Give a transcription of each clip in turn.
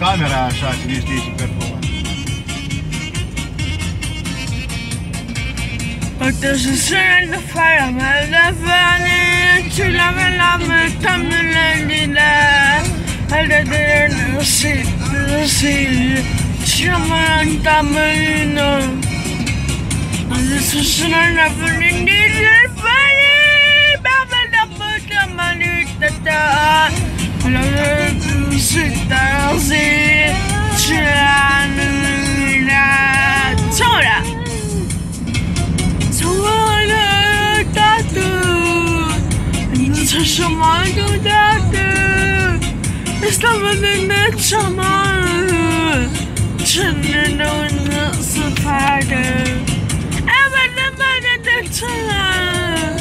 kamera aşağı çeviriyor değişik performans. Ateşin faramelde fani. Çilemelame temmelendine Ellerin ısı ısı. Çilemen temmelino Ateşin lafının dilir fani Sabahını çamarı Çınırın oyunu sıfardı Evet de böyle de çalar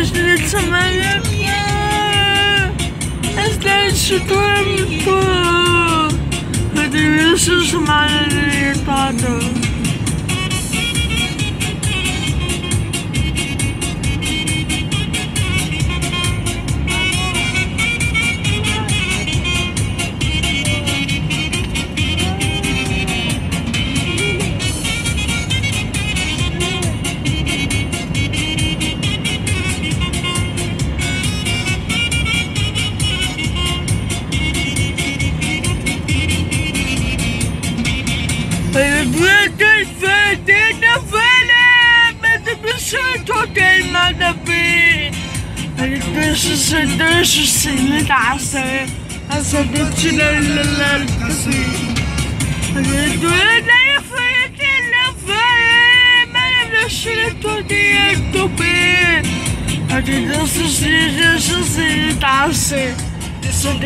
Özünü tamarım ya Esler çıkıyorum bu Ödülü susmaları yırtardım 得成了，还是他妈的骗，还是是多不多，我的人是什么人大的？ 是谁的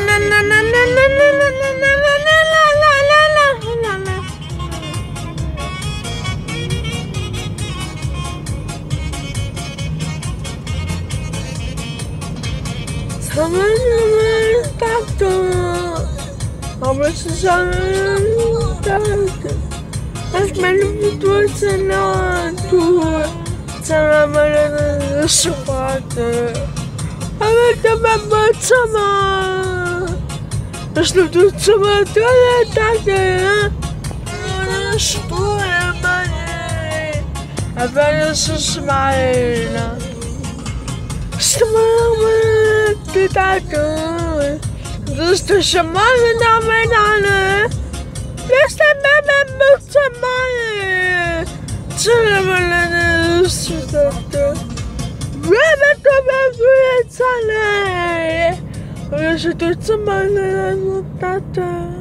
你才是最大的大哥。Resuller de çeyreni Çeyreni de şefaatı Ömrü de gayta Hizmeti de ne Hemen şüphen dinlerli Şişmayı tanrı Zamanımın taktı Ama sıçanın taktı Esmerim bir sana dur Sana bana şıfatı Ama tamam batama Если тут сама твоя такая Что я моей А я смайна Что мама ты такая Ты сама на меня Если мама мы сама Целовали сюда Время тебя будет сале 我也是对这么的人的大的。